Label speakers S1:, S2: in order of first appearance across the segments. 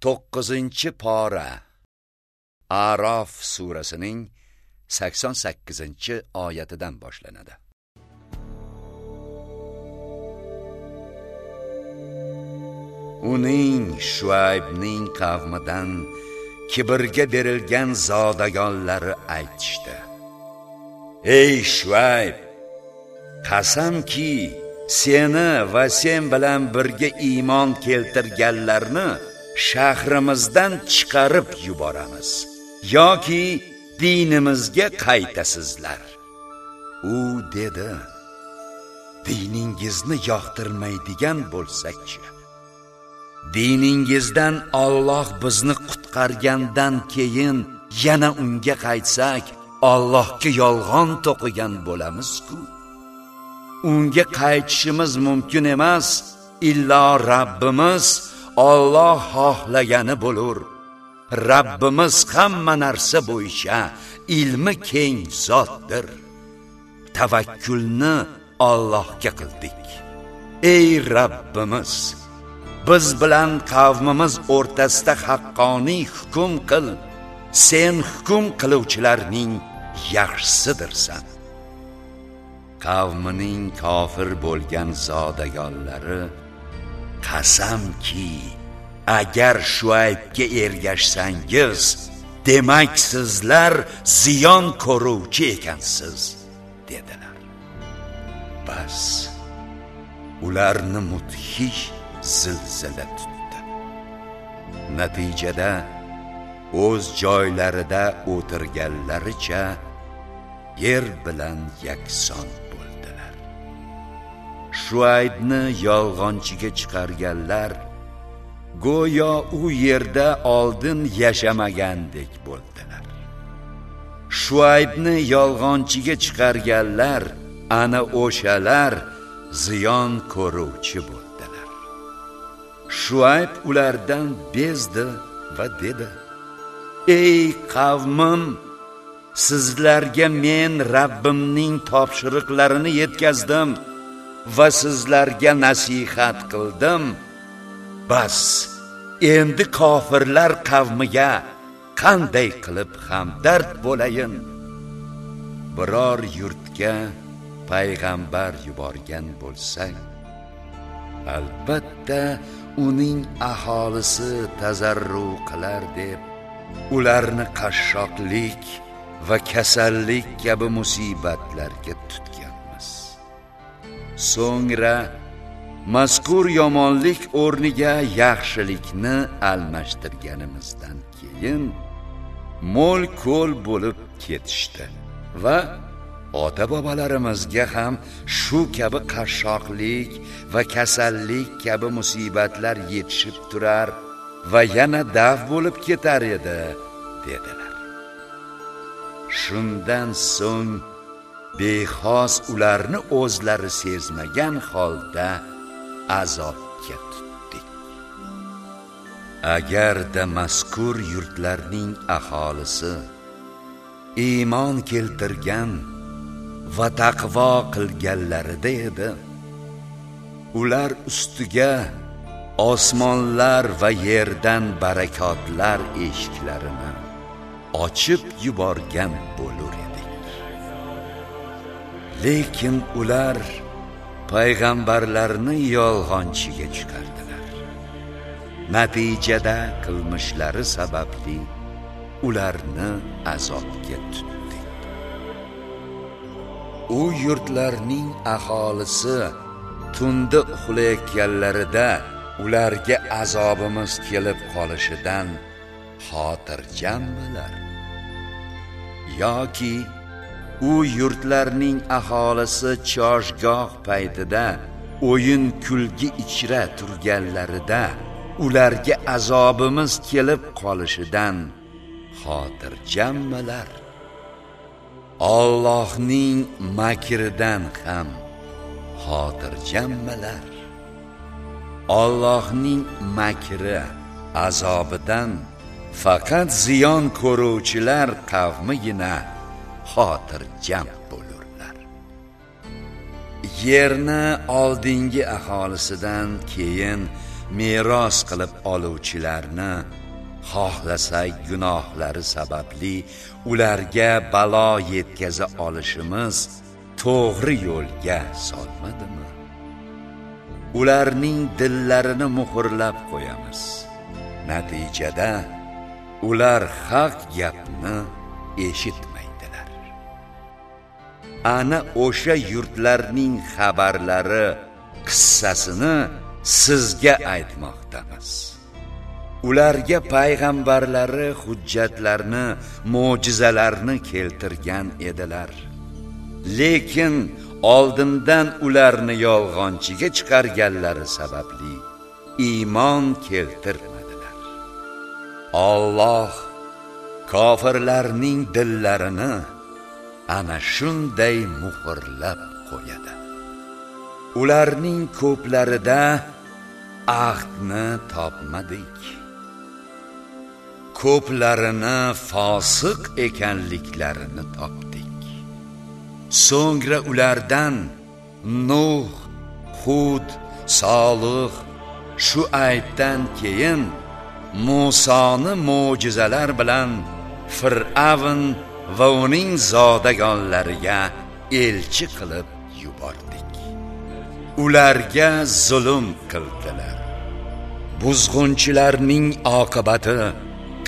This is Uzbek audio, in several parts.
S1: 9 pora. Arof surasining sakson sakkizinchi oyatidan boshlanadi. Uning shuaybning qavmidan kibrga berilgan zodagonlari aytishdi. Ey shuayb qasamki seni va sen bilan birga iymon keltirganlarni shahrimizdan chiqarib yuboramiz. Yoki dinimizga qaytasizlar. U dedi diningizni yoqtirmaydigan bo'lsakchi diningizdan Alloh bizni qutqargandan keyin yana unga qaytsak Allohga yolg'on to'qigan bo'lamiz-ku. Unga qaytishimiz mumkin emas illo Rabbimiz Alloh xohlagani bo'lur. Rabbimiz hamma narsa bo'yicha ilmi keng zotdir. Tavakkulni Allohga qildik. Ey Rabbimiz biz bilan qavmimiz o'rtasida haqqoniy hukm qil. Sen hukm qiluvchilarning yaxshisidirsan. Qavmining kofir bo'lgan zodagonlari qasamki agar shuaybga ergashsangiz demak sizlar ziyon ko'ruvchi ekansiz dedilar. Bas ularni mudhish zilzila tutdi. Natijada o'z joylarida o'tirganlaricha yer bilan yakson shuaybni yolg'onchiga chiqarganlar go'yo u yerda oldin yashamagandek bo'ldilar. Shuaybni yolg'onchiga chiqarganlar ana o'shalar ziyon ko'ruvchi bo'ldilar. Shuayb ulardan bezdi va dedi ey qavmim sizlarga men Rabbimning topshiriqlarini yetkazdim. Va sizlarga nasihat qildim. Bas endi kofirlar qavmiga qanday qilib hamdard bo'layin. Biror yurtga payg'ambar yuborgan bo'lsak albatta uning aholisi tazarru qilar deb ularni qashshoqlik va kasallik kabi musibatlarga tutganmiz so'ngra mazkur yomonlik o'rniga yaxshilikni almashtirganimizdan keyin mo'l ko'l bo'lib ketishdi va ota bobolarimizga ham shu kabi qashshoqlik va kasallik kabi musibatlar yetishib turar va yana dav bo'lib ketar edi dedilar. Shundan so'ng bexos ularni o'zlari sezmagan holda azobga tutdik agarda mazkur yurtlarning aholisi iymon keltirgan va taqvo qilganlarida edi ular ustiga osmonlar va yerdan barakotlar eshiklarini ochib yuborgan bo'lur lekin ular payg'ambarlarni yolg'onchiga chiqardilar. Natijada qilmishlari sababli ularni azobga tutdik u yurtlarning aholisi tunda uxlayotganlarida ularga azobimiz kelib qolishidan xotirjammilar. Yoki u yurtlarning aholisi choshgoh paytida o'yin kulgi ichra turganlarida ularga azobimiz kelib qolishidan xotirjammilar. Allohning makridan ham xotirjammilar. Allohning makri azobidan faqat ziyon ko'ruvchilar qavmigina xotirjam bo'lurlar. Yerni oldingi aholisidan keyin meros qilib oluvchilarni xohlasak gunohlari sababli ularga balo yetkaza olishimiz to'g'ri yo'lga solmadimi? Ularning dillarini muhrlab qo'yamiz. Natijada ular haq gapni eshitmaydilar ana o'sha yurtlarning xabarlari qissasini sizga aytmoqdamiz. Ularga payg'ambarlari hujjatlarni mo'jizalarni keltirgan edilar. Lekin oldindan ularni yolg'onchiga chiqarganlari sababli iymon keltirmadilar. Alloh kofirlarning dillarini ana shunday muhrlab qo'yadi. Ularning ko'plarida ahdni topmadik. Ko'plarini fosiq ekanliklarini topdik. So'ngra ulardan nuh hud solih shu aybdan keyin musoni mo'jizalar bilan fir'avn va uning zodagonlariga elchi qilib yubordik. Ularga zulm qildilar. Buzg'unchilarning oqibati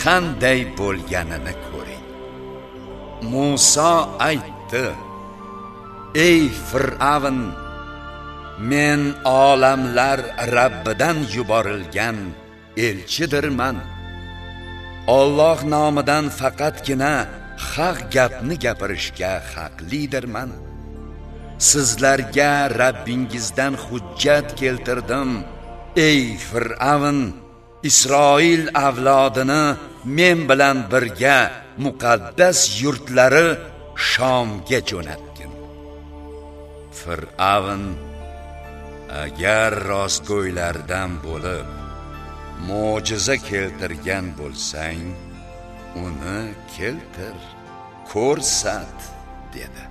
S1: qanday bo'lganini ko'ring. Musa aytdi ey fir'avn men olamlar Rabbidan yuborilgan elchidirman. Alloh nomidan faqatgina haq gapni gapirishga haqlidirman sizlarga Rabbingizdan hujjat keltirdim. Ey fir'avn isroil avlodini men bilan birga muqaddas yurtlari shomga jo'natgin. Fir'avn agar rostgo'ylardan bo'lib mo'jiza keltirgan bo'lsang uni keltir. Ko'rsat dedi.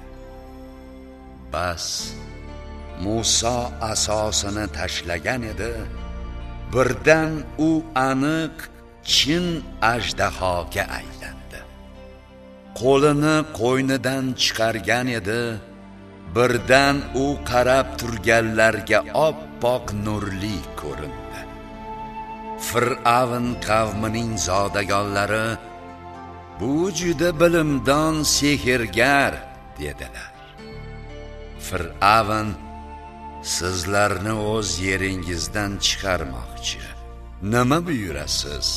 S1: Bas Musa asosini tashlagan edi. Birdan u aniq chin ajdahoga aylandi. Qo'lini qo'ynidan chiqargan edi. Birdan u qarab turganlarga oppoq nurli ko'rindi. Fir'avn qavmining zodagonlari bu juda bilimdon sehrgar dedilar. Fir'avn sizlarni o'z yeringizdan chiqarmoqchi. Nima buyurasiz?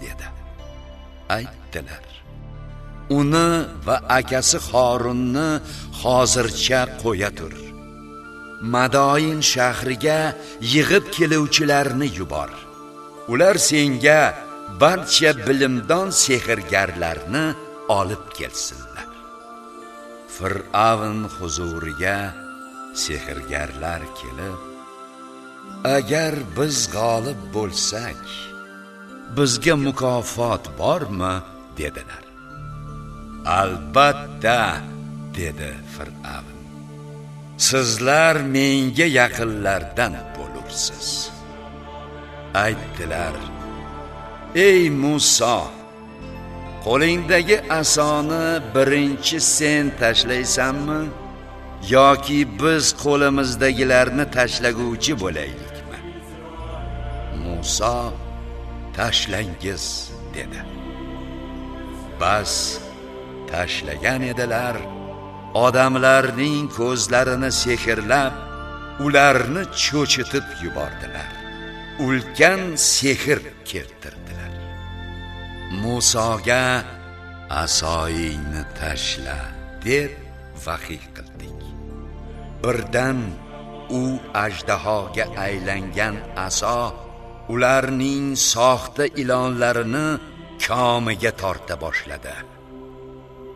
S1: dedi. Aytdilar. Uni va akasi Xorunni hozircha qo'ya tur. Madoin shahriga yig'ib keluvchilarni yubor. Ular senga barcha bilimdon sehrgarlarni olib kelsinlar. Fir'avn huzuriga sehrgarlar kelib agar biz g'olib bo'lsak bizga mukofot bormi? dedilar. Albatta dedi fir'avn. Sizlar menga yaqinlardan bo'lursiz aytdilar ey Musa qo'lingdagi asoni birinchi sen tashlaysanmi yoki biz qo'limizdagilarni tashlaguvchi bo'laylikmi? Musa tashlangiz dedi. Bas tashlagan edilar. Odamlarning ko'zlarini sehrlab ularni cho'chitib yubordilar. Ulkan sehr keltirdi. Musoga asoyingni tashla deb vahiy qildik. Birdan u ajdahoga aylangan aso ularning soxta ilonlarini komiga torta boshladi.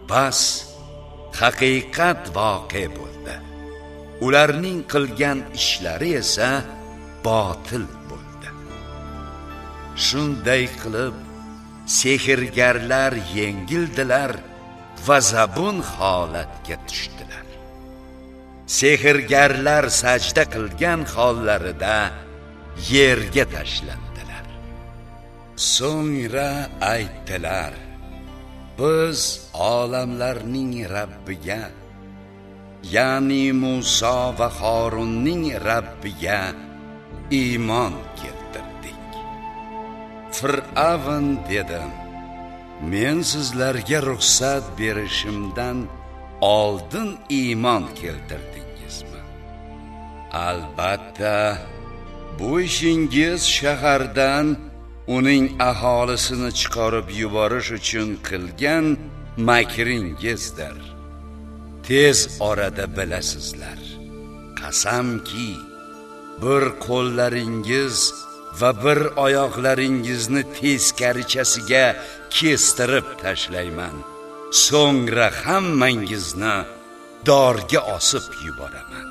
S1: Bas haqiqat voqe bo'ldi. Ularning qilgan ishlari esa botil bo'ldi. Shunday qilib sehrgarlar yengildilar va zabun holatga tushdilar. Sehrgarlar sajda qilgan hollarida yerga tashlandilar. So'ngra aytdilar biz olamlarning rabbiga ya'ni Musa va Harunning rabbiga iymon keltirdik. Fir'avn dedi. Men sizlarga ruxsat berishimdan oldin iymon keltirdingizmi? Albatta bu ishingiz shahardan uning aholisini chiqarib yuborish uchun qilgan makringizdir. Tez orada bilasizlar. Qasamki bir qo'llaringiz va bir oyoqlaringizni teskarichasiga kestirib tashlayman. So'ngra hammangizni dorga osib yuboraman.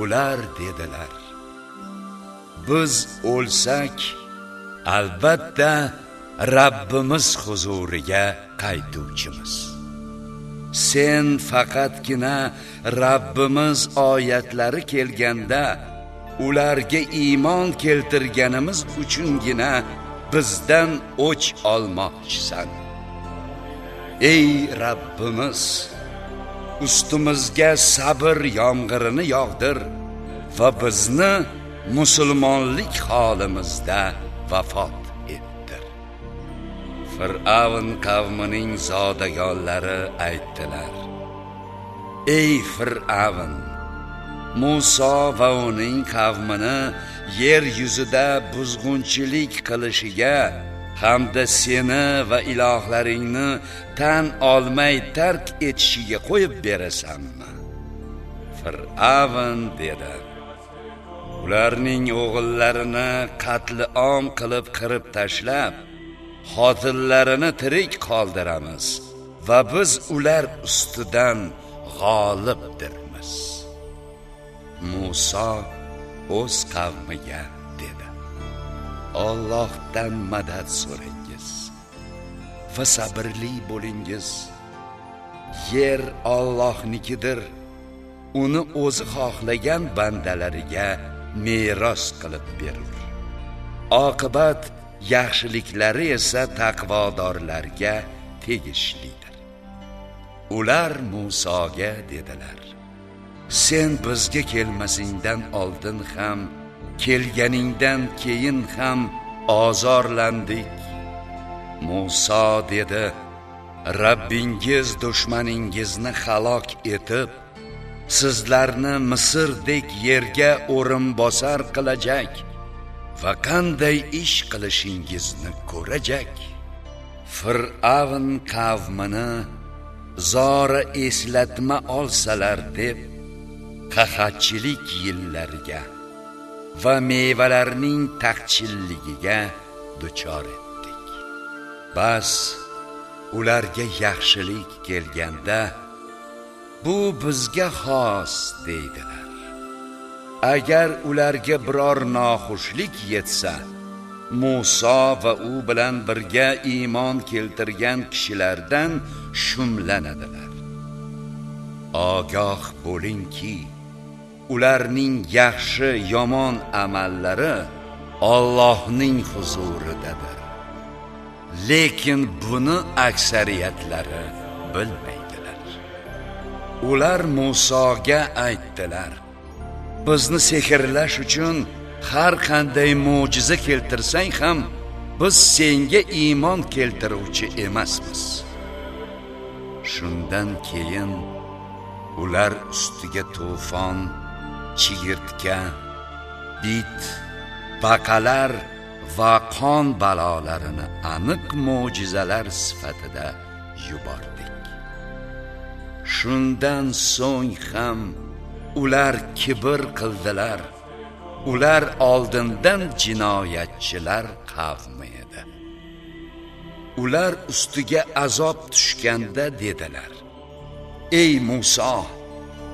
S1: Ular dedilar biz o'lsak albatta Rabbimiz huzuriga qaytuvchimiz. Sen faqatgina Rabbimiz oyatlari kelganda ularga iymon keltirganimiz uchungina bizdan o'ch olmoqchisan. Ey Rabbimiz ustimizga sabr yomg'irini yog'dir va bizni musulmonlik holimizda vafot ettir. Fir'avn qavmining zodagonlari aytdilar ey fir'avn Musa va uning qavmini yer yuzida buzg'unchilik qilishiga hamda seni va ilohlaringni tan olmay tark etishiga qo'yib berasanmi fir'avn dedi ularning o'g'illarini qatli om qilib qirib tashlab xotinlarini tirik qoldiramiz va biz ular ustidan g'olibdir. Musa o'z qavmiga dedi. Allohdan madad so'rangiz va sabrli bo'lingiz. Yer Allohnikidir. Uni o'zi xohlagan bandalariga meros qilib berur. Oqibat yaxshiliklari esa taqvodorlarga tegishlidir. Ular Musoga dedilar. Sen bizga kelmasingdan oldin ham kelganingdan keyin ham ozorlandik. Muso dedi Rabbingiz dushmaningizni halok etib sizlarni Misrdek yerga o'rin bosar qilajak va qanday ish qilishingizni ko'rajak. Fir'avn qavmini zora eslatma olsalar deb qahatchilik yillariga va mevalarning taqchilligiga duchor etdik. Bas ularga yaxshilik kelganda bu bizga xos deydilar. Agar ularga biror noxushlik yetsa Musa va u bilan birga iymon keltirgan kishilardan shumlanadilar. Ogoh bo'lingki ularning yaxshi yomon amallari Allohning huzuridadir. Lekin buni aksariyatlari bilmaydilar. Ular Musoga aytdilar bizni sehrlash uchun har qanday mo'jiza keltirsang ham biz senga iymon keltiruvchi emasmiz. Shundan keyin ular ustiga to'fon chigirtka bit baqalar va qon balolarini aniq mo'jizalar sifatida yubordik. Shundan so'ng ham ular kibr qildilar. Ular oldindan jinoyatchilar qavmi edi. Ular ustiga azob tushganda dedilar. Ey Musa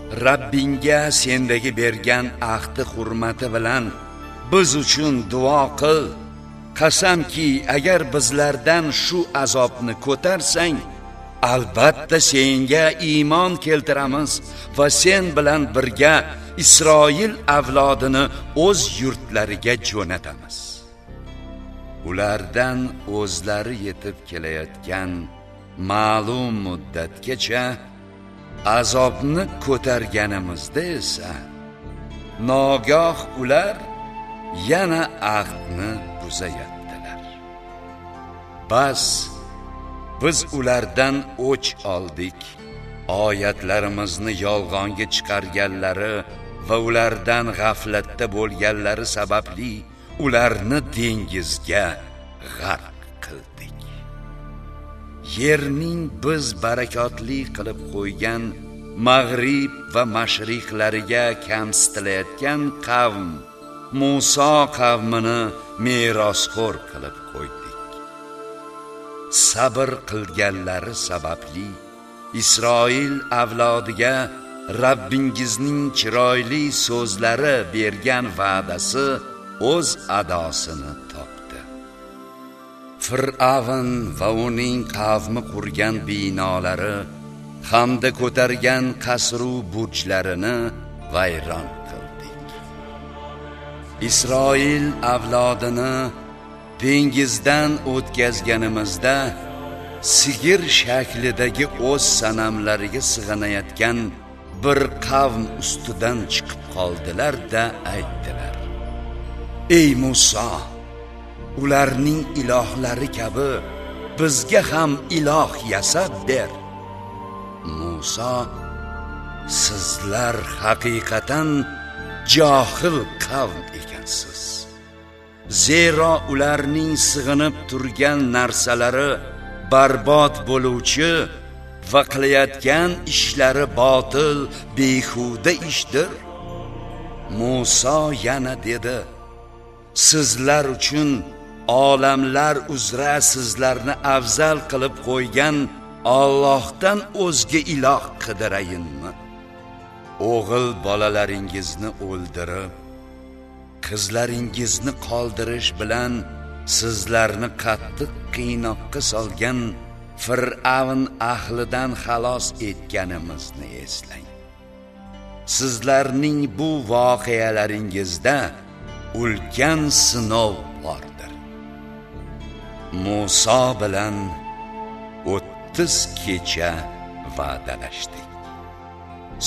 S1: Rabbingga sendagi bergan ahdi hurmati bilan biz uchun duo qil. Qasamki agar bizlardan shu azobni ko'tarsang albatta senga iymon keltiramiz va sen bilan birga isroil avlodini o'z yurtlariga jo'natamiz. Ulardan o'zlari yetib kelayotgan ma'lum muddatgacha azobni ko'targanimizda esa nogoh ular yana ahdni buzayaptilar. Bas biz ulardan o'ch oldik. Oyatlarimizni yolg'onga chiqarganlari va ulardan g'aflatda bo'lganlari sababli ularni dengizga g'arq yerning biz barakotli qilib qo'ygan mag'rib va mashriqlariga kamsitilayotgan qavm Muso qavmini merosxo'r qilib qo'ydik. Sabr qilganlari sababli Isroil avlodiga Rabbingizning chiroyli so'zlari bergan va'dasi o'z adosini fir'avn va uning qavmi qurgan binolari hamda ko'targan qasru burjlarini vayron qildik. Isroil avlodini dengizdan o'tkazganimizda sigir shaklidagi o'z sanamlariga sig'inayotgan bir qavm ustidan chiqib qoldilar da aytdilar. Ey Musa ularning ilohlari kabi bizga ham iloh yasab ber Musa sizlar haqiqatan johil qavm ekansiz. Zero ularning sig'inib turgan narsalari barbod bo'luvchi va qilayotgan ishlari botil behuda ishdir. Musa yana dedi sizlar uchun olamlar uzra sizlarni afzal qilib qo'ygan Allohdan o'zga iloh qidirayinmi? O'g'il bolalaringizni o'ldirib qizlaringizni qoldirish bilan sizlarni qattiq qiynoqqa solgan fir'avn ahlidan xalos etganimizni eslang. Sizlarning bu voqealaringizda ulkan sinov bor. Musa bilan o'ttiz kecha va'dalashdik.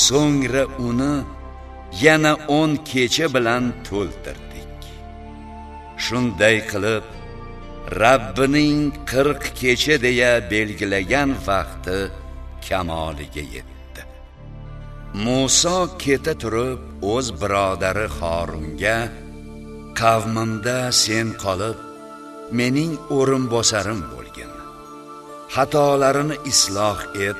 S1: So'ngra uni yana 10 kecha bilan to'ldirdik. Shunday qilib Rabbining 40 kecha deya belgilagan vaqti kamoliga yetdi. Musa keta turib o'z birodari Xorunga qavmimda sen qolib mening o'rinbosarim bo'lgin. Xatolarini isloh et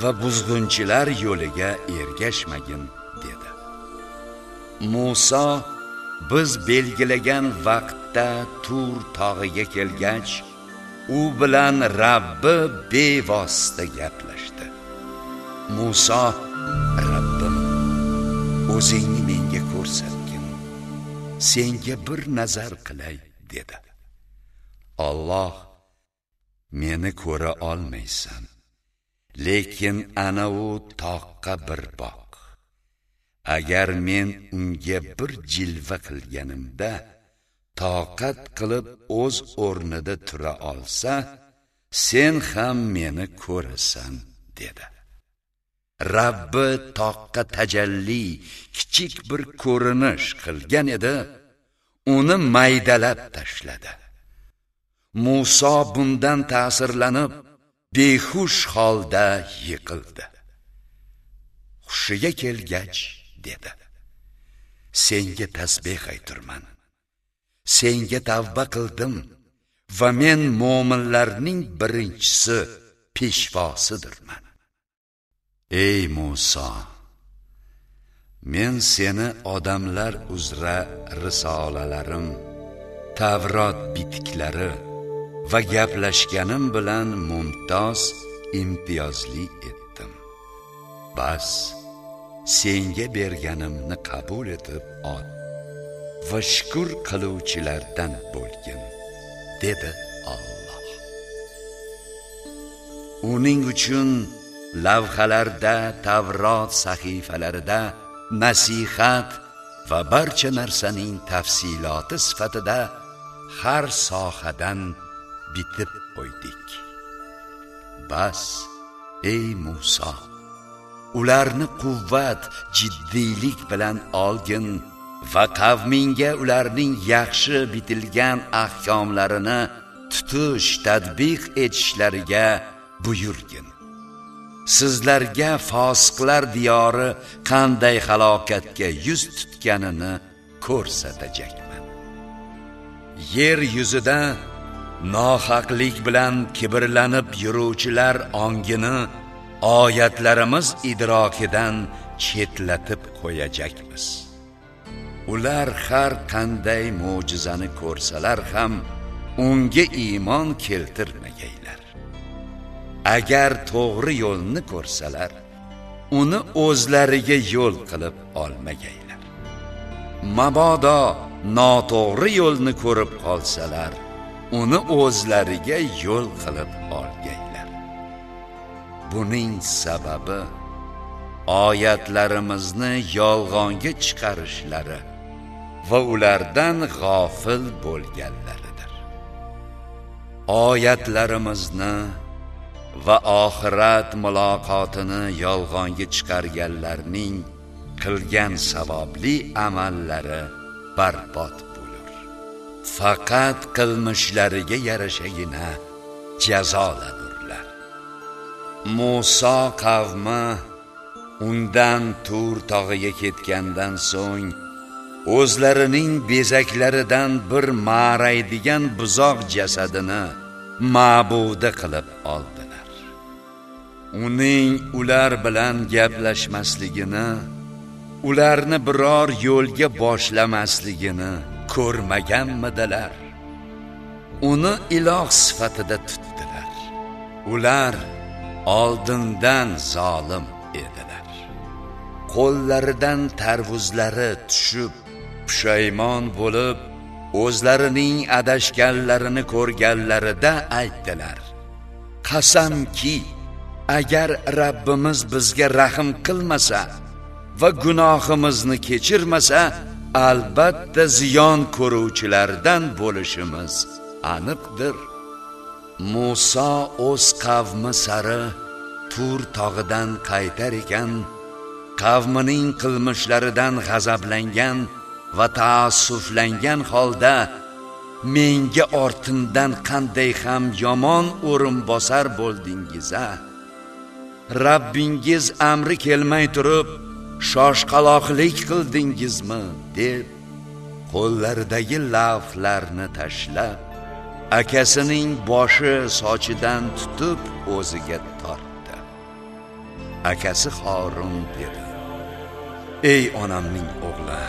S1: va buzg'unchilar yo'liga ergashmagin dedi. Musa biz belgilagan vaqtda tur tog'iga kelgach u bilan Rabbi bevosita gaplashdi. Musa Rabbim o'zingni menga ko'rsatgin senga bir nazar qilay dedi. Alloh meni ko'ra olmaysan. Lekin ana u toqqa bir boq. Agar men unga bir jilva qilganimda toqat qilib o'z o'rnida tura olsa sen ham meni ko'rasan dedi. Rabbi toqqa tajalli kichik bir ko'rinish qilgan edi. Uni maydalab tashladi. Musa bundan ta'sirlanib behush holda yiqildi. Hushiga kelgach dedi. Senga tasbeh ayturman senga tavba qildim va men mu'minlarning birinchisi peshvosidirman. Ey Musa men seni odamlar uzra risolalarim Tavrot bitiklari va gaplashganim bilan mumtoz imtiyozli etdim. Bas senga berganimni qabul etib ol va shukr qiluvchilardan bo'lgin dedi Alloh. Uning uchun lavhalarda tavrot sahifalarida nasihat va barcha narsaning tafsiloti sifatida har sohadan bitib qo'ydik. Bas ey Musa ularni quvvat jiddiylik bilan olgin va qavmingga ularning yaxshi bitilgan ahkomlarini tutish tadbiq etishlariga buyurgin. Sizlarga fosiqlar diyori qanday halokatga yuz tutganini ko'rsatajakman yer yuzida nohaqlik bilan kibrlanib yuruvchilar ongini oyatlarimiz idrokidan chetlatib qo'yajakmiz ular har qanday mo'jizani ko'rsalar ham unga iymon keltirmagaylar. Agar to'g'ri yo'lni ko'rsalar uni o'zlariga yo'l qilib olmagaylar. Mabodo noto'g'ri yo'lni ko'rib qolsalar uni o'zlariga yo'l qilib olganlar buning sababi oyatlarimizni yolg'onga chiqarishlari va ulardan g'ofil bo'lganlaridir. Oyatlarimizni va oxirat muloqotini yolg'onga chiqarganlarning qilgan savobli amallari barbod bo'lur faqat qilmishlariga yarashagina jazolanurlar Musa qavmi undan tur tog'iga ketgandan so'ng o'zlarining bezaklaridan bir ma'raydigan buzoq jasadini ma'budi qilib oldilar. Uning ular bilan gaplashmasligini ularni biror yo'lga boshlamasligini ko'rmaganmidilar uni iloh sifatida tutdilar. Ular oldindan zolim edilar. Qo'llaridan tarvuzlari tushib pushaymon bo'lib o'zlarining adashganlarini ko'rganlarida aytdilar. Qasamki agar Rabbimiz bizga rahm qilmasa va gunohimizni kechirmasa albatta ziyon ko'ruvchilardan bo'lishimiz aniqdir. Musa o'z qavmi sari Tur tog'idan qaytar ekan qavmining qilmishlaridan g'azablangan va taassuflangan holda menga ortimdan qanday ham yomon o'rin bosar bo'ldingiz a Rabbingiz amri kelmay turib shoshqaloqlik qildingizmi deb qo'llaridagi lavhlarni tashlab akasining boshi sochidan tutib o'ziga tortdi. Akasi xorim dedi. Ey onamning o'g'li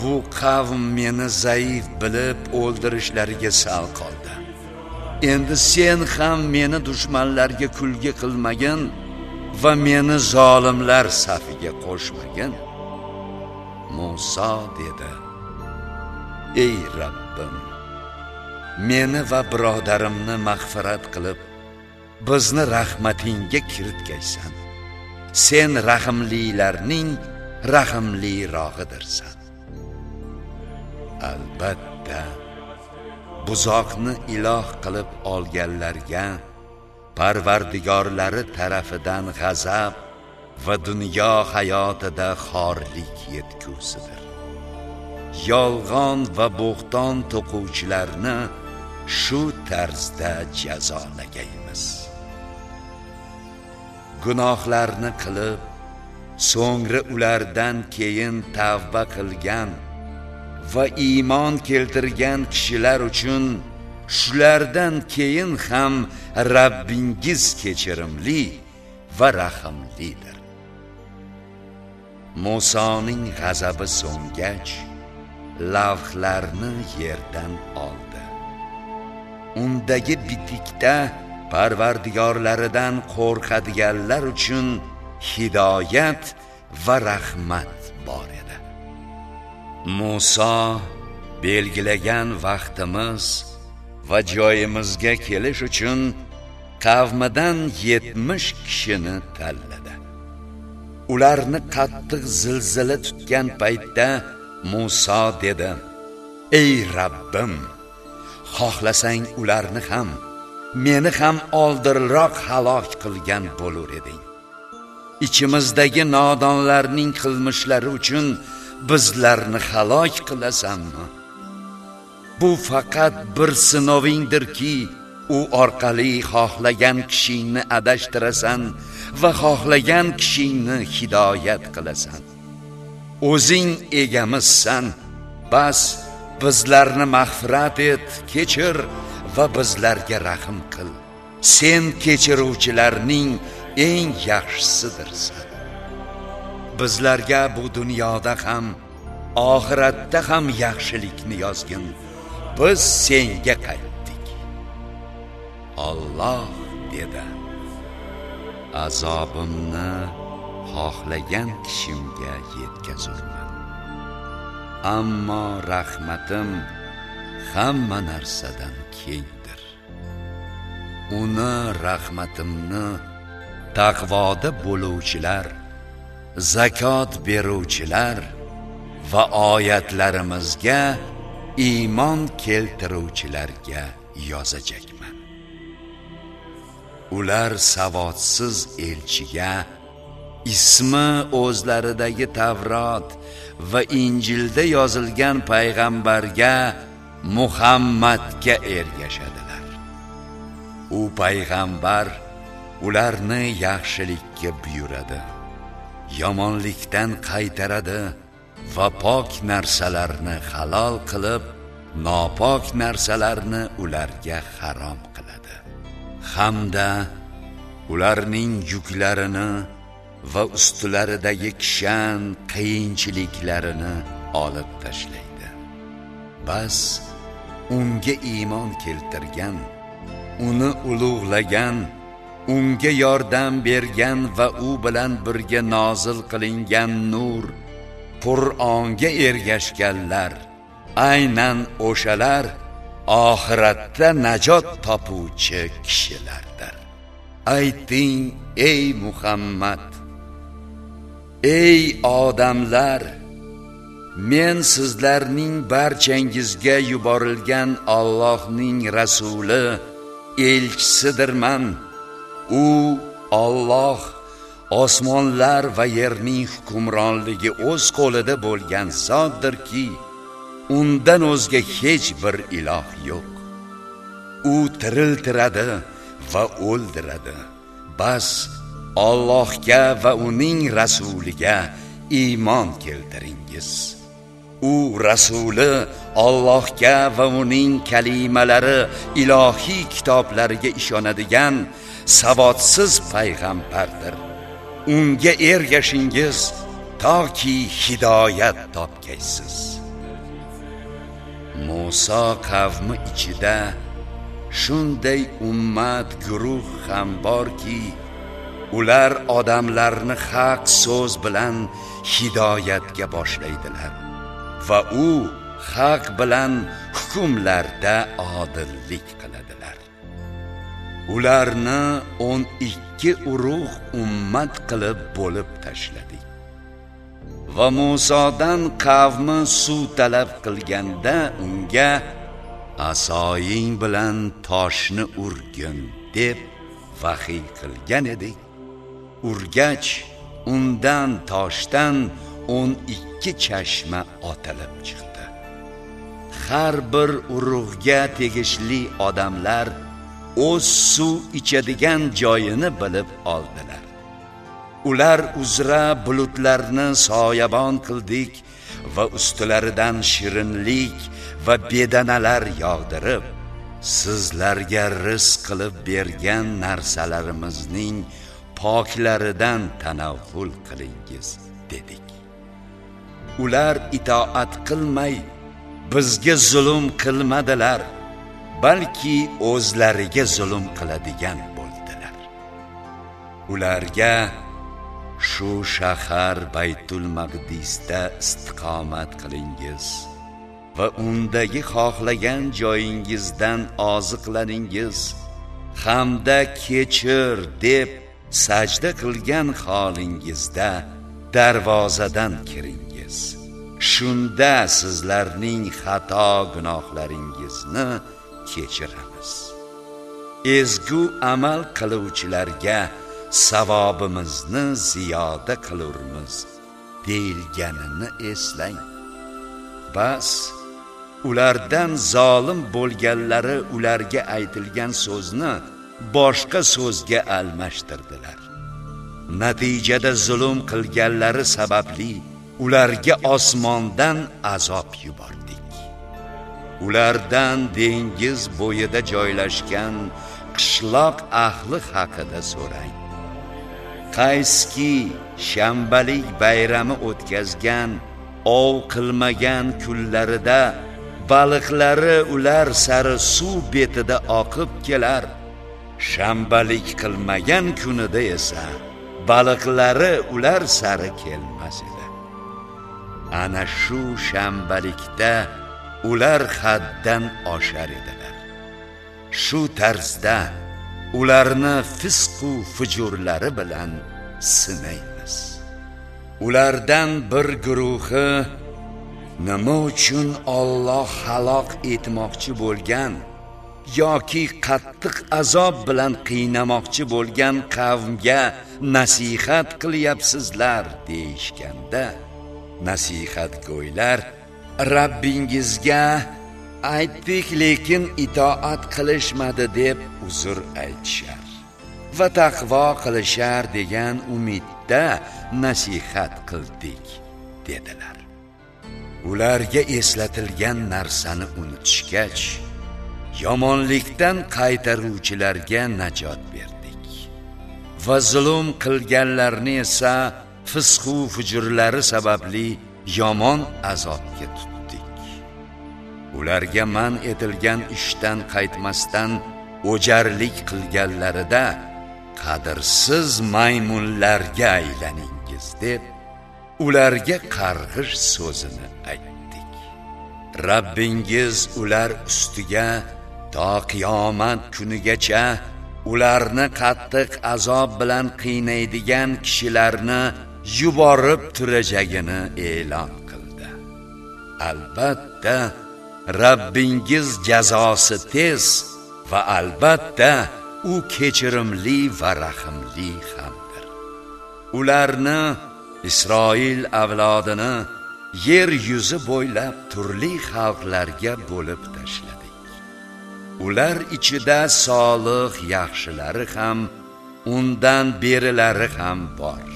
S1: bu qavm meni zaif bilib o'ldirishlariga sal qoldi. Endi sen ham meni dushmanlarga kulgi qilmagin va meni zolimlar safiga qo'shmagin Musa dedi ey Rabbim meni va birodarimni mag'firat qilib bizni rahmatingga kiritgaysan. Sen rahimlilarning rahimlirog'idirsan albatta buzoqni iloh qilib olganlarga parvardigorlari tarafidan g'azab va dunyo hayotida xorlik yetkusidir yolg'on va bo'xton to'quvchilarni shu tarzda jazolagaymiz. Gunohlarni qilib so'ngra ulardan keyin tavba qilgan va iymon keltirgan kishilar uchun shulardan keyin ham Rabbingiz kechirimli va rahimlidir. Musoning g'azabi so'ngach, lavhlarni yerdan oldi. Undagi bitikda Parvardigorlaridan qo'rqadiganlar uchun hidoyat va rahmat bor edi. Musa belgilagan vaqtimiz va joyimizga kelish uchun qavmidan 70 kishini tanladi. Ularni qattiq zilzila tutgan paytda Musa dedi ey Rabbim xohlasang ularni ham meni ham oldinroq halok qilgan bo'lar eding. Ichimizdagi nodonlarning qilmishlari uchun bizlarni halok qilasanmi? Bu faqat bir sinovingdirki u orqali xohlagan kishingni adashtirasan va xohlagan kishingni hidoyat qilasan. O'zing egamizsan. Bas bizlarni mag'firat et kechir va bizlarga rahm qil. Sen kechiruvchilarning eng yaxshisidirsan. Bizlarga bu dunyoda ham oxiratda ham yaxshilikni yozgin. Biz senga qaytdik. Alloh dedi azobimni xohlagan kishimga yetkazurman. Ammo rahmatim hamma narsadan kengdir uni rahmatimni taqvoda bo'luvchilar zakot beruvchilar va oyatlarimizga iymon keltiruvchilarga yozajakman ular savodsiz elchiga ismi o'zlaridagi Tavrot va Injilda yozilgan payg'ambarga Muhammadga ergashadilar. U payg'ambar ularni yaxshilikka buyuradi, yomonlikdan qaytaradi va pok narsalarni halol qilib, nopok narsalarni ularga harom qiladi. Hamda ularning yuklarini va ustilaridagi kishan qiyinchiliklarini olib tashlaydi bas unga iymon keltirgan uni ulug'lagan unga yordam bergan va u bilan birga nozil qilingan nur qur'onga ergashganlar. Aynan o'shalar oxiratda najot topuvchi kishilardir. Ayting ey muhammad ey odamlar men sizlarning barchangizga yuborilgan Allohning rasuli elchisidirman. U Alloh osmonlar va yerning hukmronligi o'z qo'lida bo'lgan zotdirki undan o'zga hech bir iloh yo'q u tiriltiradi va o'ldiradi bas Allohga va uning rasuliga iymon keltiringiz. U rasuli Allohga va uning kalimalari ilohiy kitoblariga ishonadigan savodsiz payg'ambardir. Unga ergashingiz toki hidoyat topgaysiz. Musa qavmi ichida shunday ummat guruh ham borki, ular odamlarni haq so'z bilan hidoyatga boshlaydilar va u haq bilan hukmlarda odillik ularni 12 urug' ummat qilib bo'lib tashladik. Va Musodan qavmi suv talab qilganda unga asoying bilan toshni urgin deb vahiy qilgan edik. Urgach undan toshdan 12 chashma otilib chiqdi. Har bir urug'ga tegishli odamlar o'z suv ichadigan joyini bilib oldilar. Ular uzra bulutlarni soyabon qildik va ustilaridan shirinlik va bedanalar yog'dirib sizlarga rizq qilib bergan narsalarimizning poklaridan tanavvul qilingiz dedik. Ular itoat qilmay bizga zulm qilmadilar. Balki o'zlariga zulm qiladigan bo'ldilar. Ularga shu shahar baytul maqdisda istiqomat qilingiz va undagi xohlagan joyingizdan oziqlaningiz hamda kechir deb sajda qilgan holingizda darvozadan kiringiz. Shunda sizlarning xato gunohlaringizni kechiramiz. Ezgu amal qiluvchilarga savobimizni ziyoda qilurmiz deyilganini eslang. Bas ulardan zolim bo'lganlari ularga aytilgan so'zni boshqa so'zga almashtirdilar. Natijada zulm qilganlari sababli ularga osmondan azob yubordi. Ulardan dengiz bo'yida joylashgan qishloq ahli haqida so'rang. Qaysiki shanbalik bayrami o'tkazgan ov qilmagan kunlarida baliqlari ular sari suv betida oqib kelar. Shanbalik qilmagan kunida esa baliqlari ular sari kelmas edi. Ana shu shanbalikda ular haddan oshar edilar. Shu tarzda ularni fisqu fujurlari bilan sinaymiz ulardan bir guruhi nima uchun Alloh halok etmoqchi bo'lgan yoki qattiq azob bilan qiynamoqchi bo'lgan qavmga nasihat qilyapsizlar deyishganda nasihatgo'ylar Rabbingizga aytdik lekin itoat qilishmadi deb uzr aytishar va taqvo qilishar degan umidda nasihat qildik dedilar. Ularga eslatilgan narsani unutishgach yomonlikdan qaytaruvchilarga najot berdik va zulm qilganlarni esa fisqu fujurlari sababli yomon azobga tutdik. Ularga man etilgan ishdan qaytmasdan o'jarlik qilganlarida qadrsiz maymunlarga aylaningiz deb ularga qarg'ish so'zini aytdik. Rabbingiz ular ustiga to qiyomat kunigacha ularni qattiq azob bilan qiynaydigan kishilarni yuborib turajagini e'lon qildi. Albatta Rabbingiz jazosi tez va albatta u kechirimli va rahimli hamdir. Ularni Isroil avlodini yer yuzi bo'ylab turli xalqlarga bo'lib tashladik. Ular ichida solih yaxshilari ham undan berilari ham bor.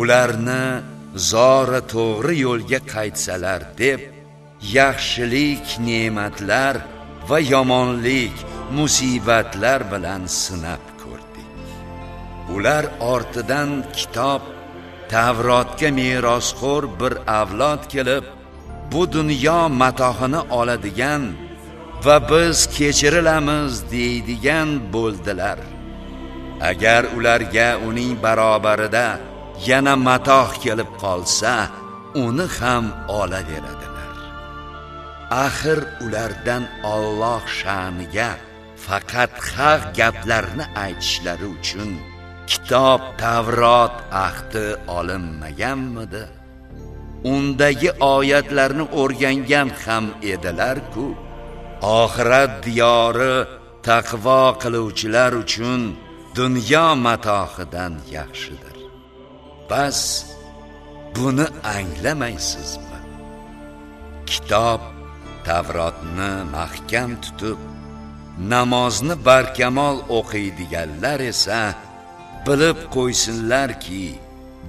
S1: Ularni zora to'g'ri yo'lga qaytsalar deb yaxshilik ne'matlar va yomonlik musibatlar bilan sinab ko'rdik. Ular ortidan kitob Tavrotga merosxo'r bir avlod kelib bu dunyo matohini oladigan va biz kechirilamiz deydigan bo'ldilar. Agar ularga uning barobarida yana matoh kelib qolsa uni ham olaveradi. Axir ulardan Alloh sha'niga faqat haq gaplarni aytishlari uchun kitob tavrot ahdi olinmaganmidi? Undagi oyatlarni o'rgangan ham edilar-ku oxirat diyori taqvo qiluvchilar uchun dunyo matohidan yaxshidir. Bas buni anglamaysizmi? Kitob tavrotni mahkam tutib namozni barkamol o'qiydiganlar esa bilib qo'ysinlarki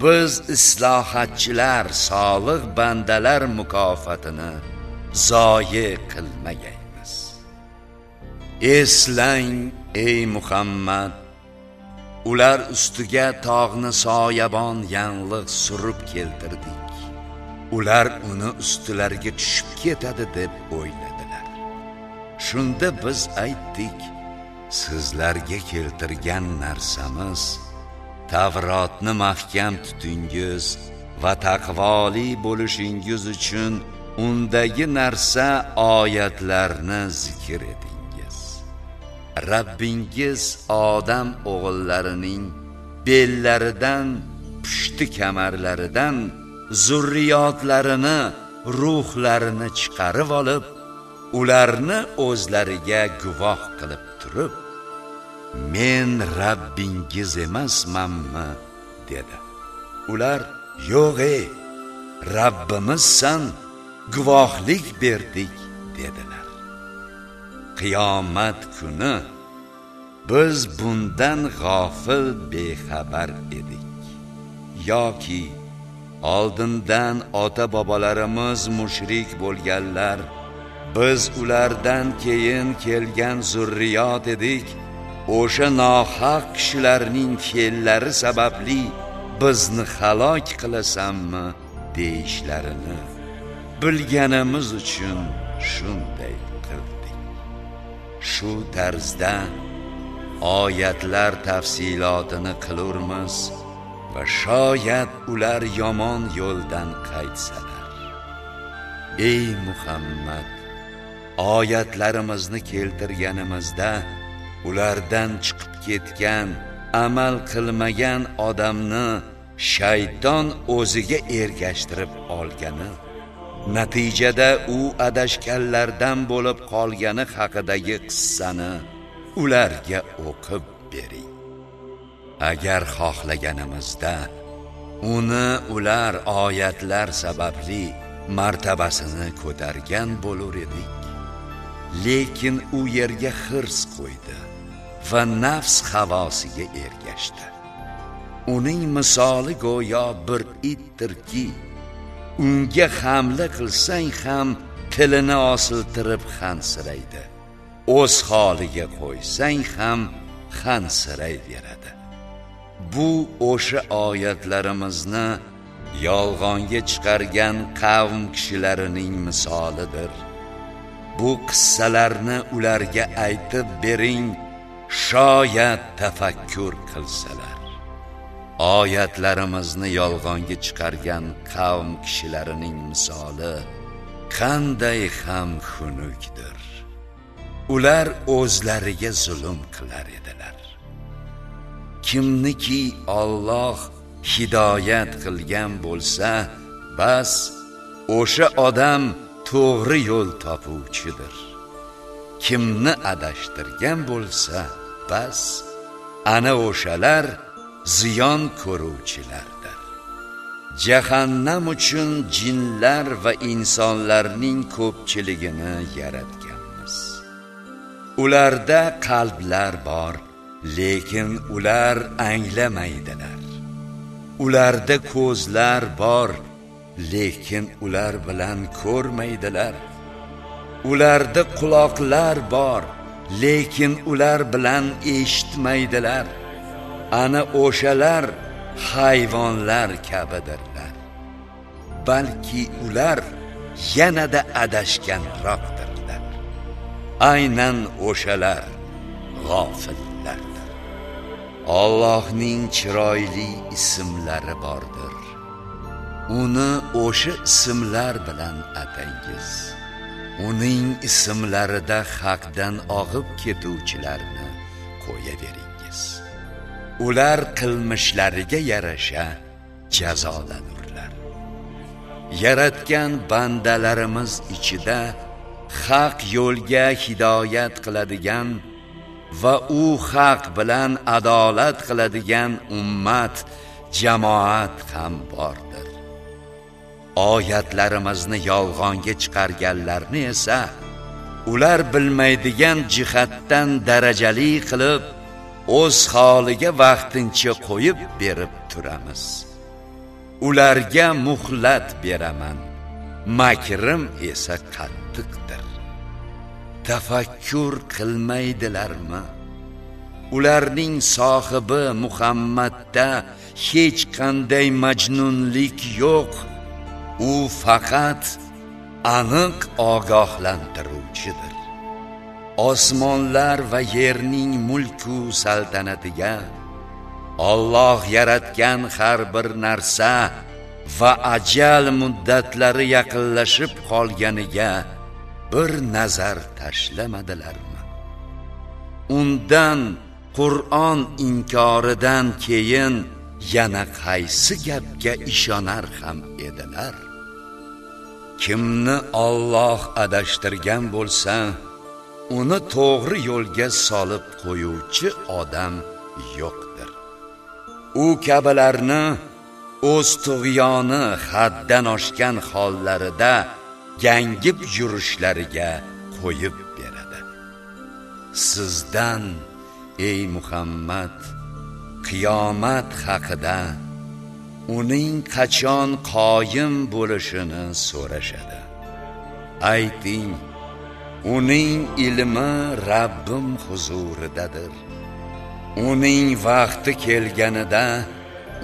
S1: biz islohatchilar solih bandalar mukofotini zoyi qilmagaymiz eslang ey muhammad ular ustiga tog'ni soyabon yanglig' surib keltirdik. Ular uni ustilariga tushib ketadi deb o'yladilar shunda biz aytdik sizlarga keltirgan narsamiz Tavrotni mahkam tutingiz va taqvoli bo'lishingiz uchun undagi narsa oyatlarni zikr etingiz. Rabbingiz odam o'g'illarining bellaridan pushti kamarlaridan zurriyotlarini ruhlarini chiqarib olib ularni o'zlariga guvoh qilib turib men Rabbingiz emasmanmi? dedi. Ular yo'q ey Rabbimizsan guvohlik berdik dedilar. Qiyomat kuni biz bundan g'ofil bexabar edik. Yoki oldindan ota bobolarimiz mushrik bo'lganlar biz ulardan keyin kelgan zurriyot edik. O'sha nohaq kishilarning fe'llari sababli bizni halok qilasanmi deyishlarini bilganimiz uchun shunday qildik. Shu tarzda oyatlar tafsilotini qilurmiz. Va shoyat ular yomon yo'ldan qaytsalar. Ey muhammad oyatlarimizni keltirganimizda ulardan chiqib ketgan amal qilmagan odamni shayton o'ziga ergashtirib olgani natijada u adashganlardan bo'lib qolgani haqidagi qissani ularga o'qib bering. Agar xohlaganimizda uni ular oyatlar sababli martabasini ko'targan bo'lur edik. Lekin u yerga hirs qo'ydi va nafs havosiga ergashdi. Uning misoli go'yo bir itdirki unga hamla qilsang ham tilini osiltirib hansiraydi. O'z holiga qo'ysang ham hansirayveradi. Bu o'sha oyatlarimizni yolg'onga chiqargan qavm kishilarining misolidir. Bu qissalarni ularga aytib bering shoyat tafakkur qilsalar. Oyatlarimizni yolg'onga chiqargan qavm kishilarining misoli qanday ham xunukdir. Ular o'zlariga zulm qilar edi. Kimniki Alloh hidoyat qilgan bo'lsa bas o'sha odam to'g'ri yo'l topuvchidir. Kimni adashtirgan bo'lsa bas ana o'shalar ziyon ko'ruvchilardir. Jahannam uchun jinlar va insonlarning ko'pchiligini yaratganmiz. Ularda qalblar bor lekin ular anglamaydilar. Ularda ko'zlar bor lekin ular bilan ko'rmaydilar. Ularda quloqlar bor lekin ular bilan eshitmaydilar. Ana o'shalar hayvonlar kabidirlar. Balki ular yanada adashganroqdirlar. Aynan o'shalar g'ofil Allohning chiroyli ismlari bordir. Uni o'sha ismlar bilan atangiz. Uning ismlarida haqdan og'ib ketuvchilarni qo'yaveringiz. Ular qilmishlariga yarasha jazolanurlar. Yaratgan bandalarimiz ichida haq yo'lga hidoyat qiladigan va u haq bilan adolat qiladigan ummat jamoat ham bordir. Oyatlarimizni yolg'onga chiqarganlarni esa ular bilmaydigan jihatdan darajali qilib o'z holiga vaqtincha qo'yib berib turamiz. Ularga muhlat beraman. Makrim esa qattiqdir. Tafakkur qilmaydilarmi? Ularning sohibi muhammadda hech qanday majnunlik yo'q. U faqat aniq ogohlantiruvchidir. Osmonlar va yerning mulku saltanatiga Alloh yaratgan har bir narsa va ajal muddatlari yaqinlashib qolganiga bir nazar tashlamadilarmi undan qur'on inkoridan keyin yana qaysi gapga ishonar ham edilar? Kimni Alloh adashtirgan bo'lsa uni to'g'ri yo'lga solib qo'yuvchi odam yo'qdir. U kabalarni o'z tug'yoni haddan oshgan hollarida gangib yurishlariga qo'yib beradi. Sizdan ey muhammad qiyomat haqida uning qachon qoyim bo'lishini so'rashadi. Ayting uning ilmi Rabbim huzuridadir. Uning vaqti kelganida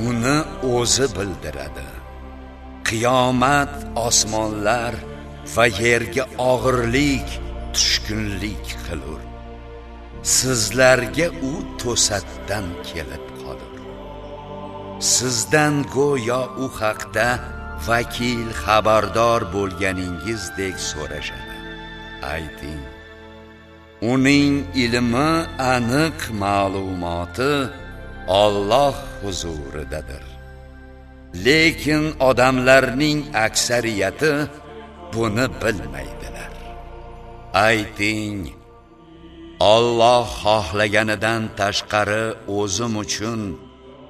S1: uni o'zi bildiradi. Qiyomat osmonlar va yerga og'irlik tushkunlik qilur. Sizlarga u to'satdan kelib qolur sizdan go'yo u haqda vakil xabardor bo'lganingizdek so'rashadi. Ayting uning ilmi aniq ma'lumoti Alloh huzuridadir. Lekin odamlarning aksariyati buni bilmaydilar ayting Alloh xohlaganidan tashqari o'zim uchun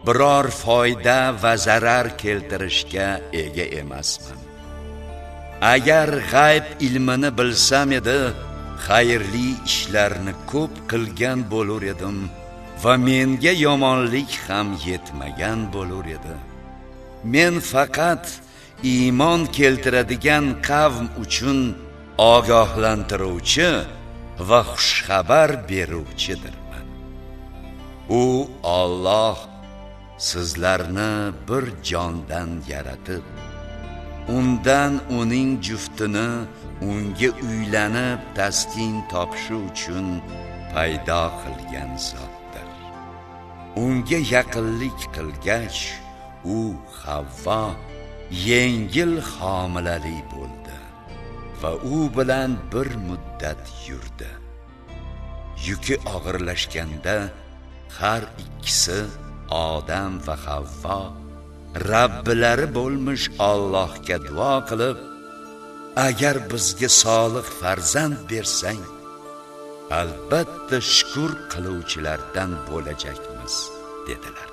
S1: biror foyda va zarar keltirishga ega emasman. Agar g'ayb ilmini bilsam edi xayrli ishlarni ko'p qilgan bo'lar edim va menga yomonlik ham yetmagan bo'lar edi. Men faqat iymon keltiradigan qavm uchun ogohlantiruvchi va xushxabar beruvchidirman u Alloh sizlarni bir jondan yaratib undan uning juftini unga uylanib taskin topishi uchun paydo qilgan zotdir. Unga yaqinlik qilgach u Havvo yengil homilali bo'ldi va u bilan bir muddat yurdi. Yuki og'irlashganda har ikkisi odam va havvo rabbilari bo'lmish Allohga duo qilib agar bizga solih farzand bersang albatta shukr qiluvchilardan bo'lajakmiz dedilar.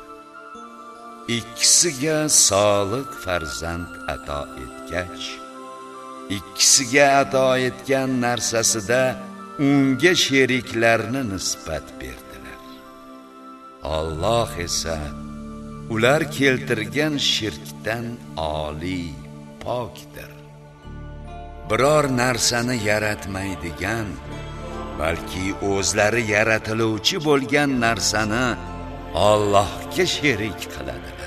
S1: Ikkisiga solih farzand ato etgach ikkisiga ato etgan narsasida unga sheriklarni nisbat berdilar. Alloh esa ular keltirgan shirkdan oliy pokdir. Biror narsani yaratmaydigan balki o'zlari yaratiluvchi bo'lgan narsani Allohga sherik qiladilar.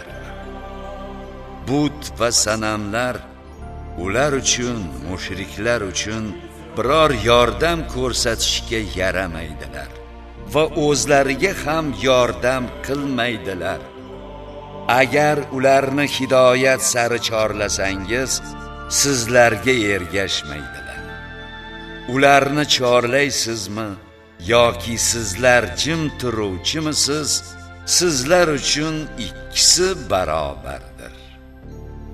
S1: But va sanamlar ular uchun mushriklar uchun biror yordam ko'rsatishga yaramaydilar va o'zlariga ham yordam qilmaydilar. Agar ularni hidoyat sari chorlasangiz sizlarga ergashmaydilar. Ularni chorlaysizmi yoki sizlar jim turuvchimisiz sizlar uchun ikkisi barobar.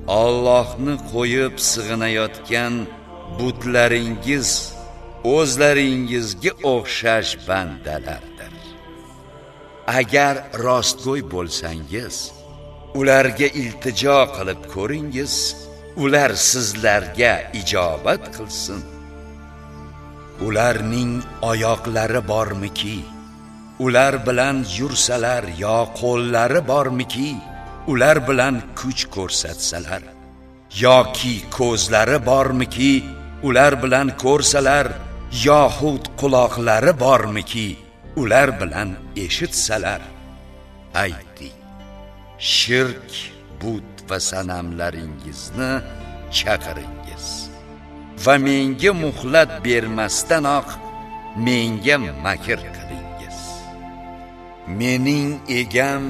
S1: Allohni qo'yib sig'inayotgan butlaringiz o'zlaringizga o'xshash bandalardir. Agar rostgo'y bo'lsangiz ularga iltijo qilib ko'ringiz ular sizlarga ijobat qilsin. Ularning oyoqlari bormiki ular bilan yursalar yo qo'llari bormiki ular bilan kuch ko'rsatsalar. Yoki ko'zlari bormiki ular bilan ko'rsalar yoxud quloqlari bormiki ular bilan eshitsalar. Aytdi shirk but va sanamlaringizni chaqiringiz. Va menga muhlat bermasdanoq menga makr qilingiz. Mening egam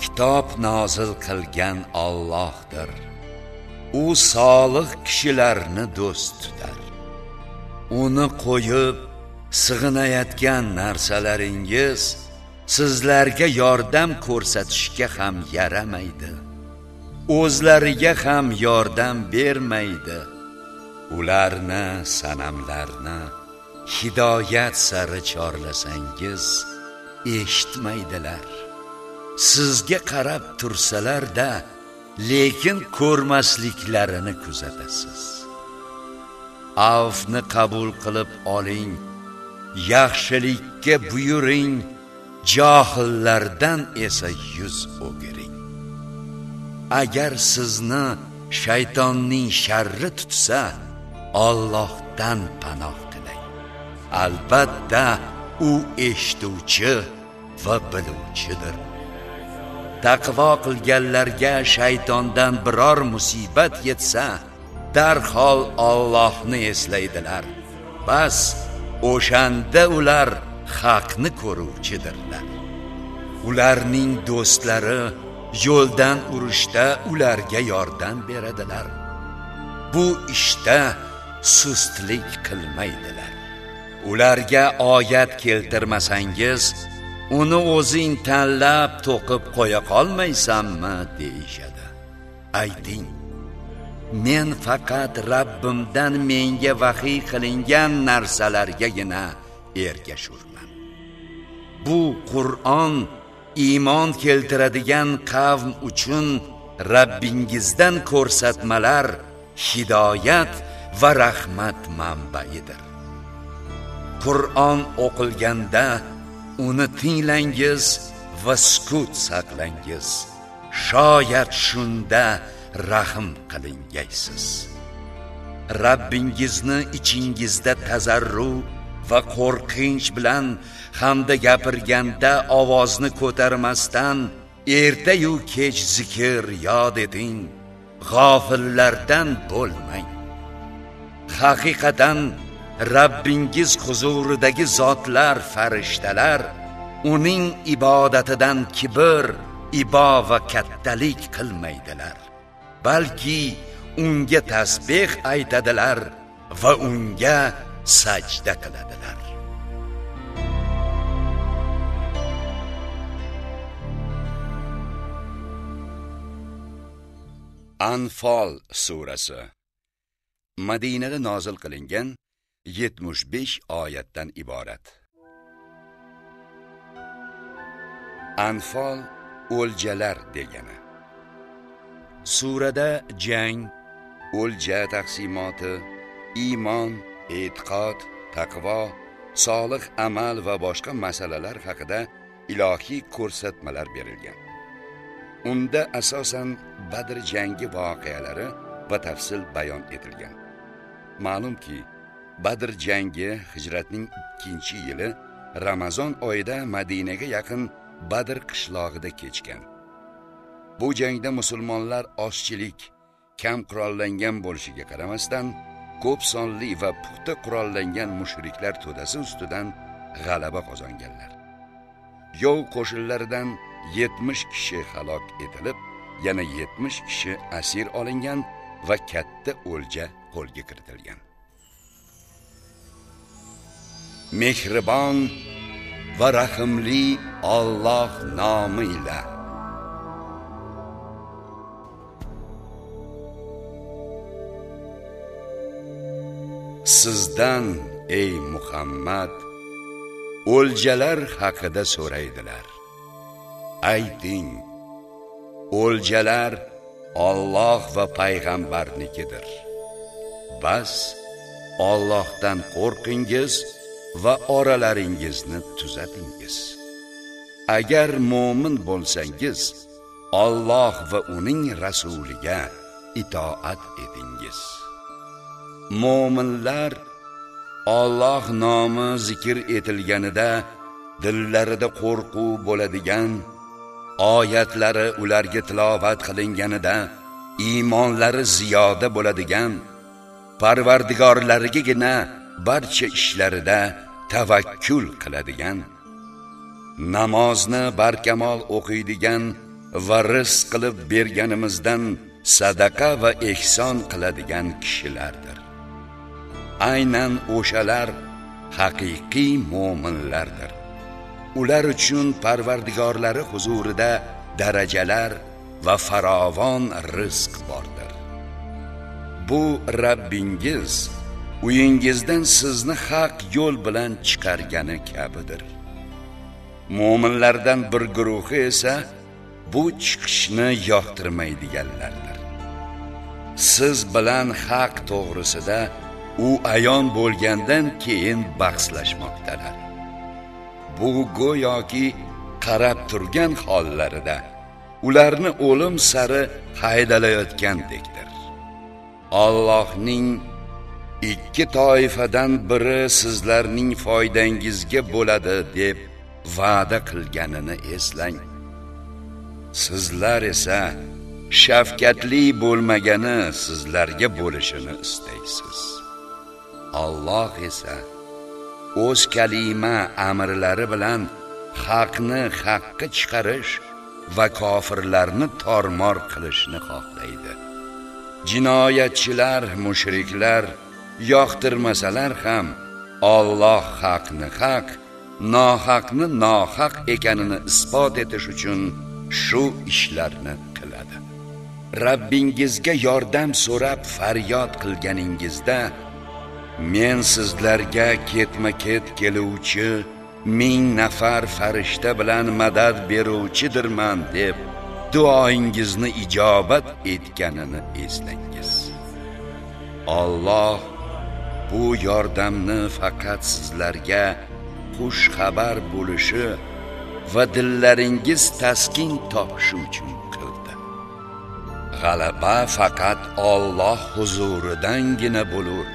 S1: kitob nozil qilgan Allohdir. U solih kishilarni do'st tutar. Uni qo'yib sig'inayotgan narsalaringiz sizlarga yordam ko'rsatishga ham yaramaydi. O'zlariga ham yordam bermaydi. Ularni sanamlarni hidoyat sari chorlasangiz eshitmaydilar. Sizga qarab tursalarda lekin ko'rmasliklarini kuzatasiz. Avfni qabul qilib oling yaxshilikka buyuring johillardan esa yuz o'giring. Agar sizni shaytonning sharri tutsa Allohdan panoh tilang. Albatta u eshituvchi va biluvchidir. Taqvo qilganlarga shaytondan biror musibat yetsa darhol Allohni eslaydilar. Bas o'shanda ular haqni ko'ruvchidirlar. Ularning do'stlari yo'ldan urishda ularga yordam beradilar. Bu ishda sustlik qilmaydilar. Ularga oyat keltirmasangiz uni o'zing tanlab to'qib qo'ya qolmaysanmi deyishadi. Ayting men faqat Rabbimdan menga vahiy qilingan narsalargagina ergashurman. Bu Qur'on iymon keltiradigan qavm uchun Rabbingizdan ko'rsatmalar hidoyat va rahmat manbaidir Qur'on o'qilganda uni tinglangiz va sukut saqlangiz. Shoyat shunda rahm qilingaysiz Rabbingizni ichingizda tazarru va qo'rqinch bilan hamda gapirganda ovozni ko'tarmasdan ertayu kech zikr yod eting. G'ofillardan bo'lmang. Haqiqatan Rabbingiz huzuridagi zotlar farishtalar uning ibodatidan kibr ibo va kattalik qilmaydilar. Balki unga tasbih aytadilar va unga sajda qiladilar. Anfal surasi. Madinada nozil qilingan 75 oyatdan iborat. Anfal o'ljalar degani. Surada jang o'lja taqsimoti iymon e'tiqod taqvo solih amal va boshqa masalalar haqida ilohiy ko'rsatmalar berilgan. Unda asosan badr jangi voqealari batafsil bayon etilgan. Ma'lumki badr jangi hijratning ikkinchi yili ramazon oyida madinaga yaqin badr qishlog'ida kechgan. Bu jangda musulmonlar ozchilik kam qurollangan bo'lishiga qaramasdan ko'p sonli va puxta qurollangan mushriklar to'dasi ustidan g'alaba qozonganlar. Yov qo'shinlaridan 70 kishi halok etilib yana 70 kishi asir olingan va katta o'lja qo'lga kiritilgan. Mehribon va rahimli Alloh nomi bilan sizdan ey muhammad o'ljalar haqida so'raydilar. Ayting o'ljalar Alloh va payg'ambarnikidir. Bas Allohdan qo'rqingiz va oralaringizni tuzatingiz. Agar mo'min bo'lsangiz Alloh va uning rasuliga itoat etingiz. Mo'minlar Alloh nomi zikr etilganida dillarida qo'rquv bo'ladigan oyatlari ularga tilovat qilinganida iymonlari ziyoda bo'ladigan parvardigorlarigagina barcha ishlarida tavakkul qiladigan namozni barkamol o'qiydigan va rizq qilib berganimizdan sadaqa va ehson qiladigan kishilardir. Aynan o'shalar haqiqiy mo'minlardir ular uchun parvardigorlari huzurida darajalar va farovon rizq bordir. Bu Rabbingiz uyingizdan sizni haq yo'l bilan chiqargani kabidir. Mo'minlardan bir guruhi esa bu chiqishni yoqtirmaydiganlardir. Siz bilan haq to'g'risida u ayon bo'lgandan keyin bahslashmoqdalar. Bu go'yoki qarab turgan hollarida ularni o'lim sari haydalayotgandekdir. Allohning ikki toifadan biri sizlarning foydangizga bo'ladi deb va'da qilganini eslang. Sizlar esa shafqatli bo'lmagani sizlarga bo'lishini istaysiz. Alloh esa o'z kalima amrlari bilan haqni haqqa chiqarish va kofirlarni tormor qilishni xohlaydi. Jinoyatchilar mushriklar yoqtirmasalar ham Alloh haqni haq nohaqni nohaq ekanini isbot etish uchun shu ishlarni qiladi. Rabbingizga yordam so'rab faryod qilganingizda men sizlarga ketma-ket keluvchi ming nafar farishta bilan madad beruvchidirman deb duoingizni ijobat etganini eslangiz Alloh bu yordamni faqat sizlarga xush xabar bo'lishi va dillaringiz taskin topishi uchun qildi g'alaba faqat Alloh huzuridangina bo'lur.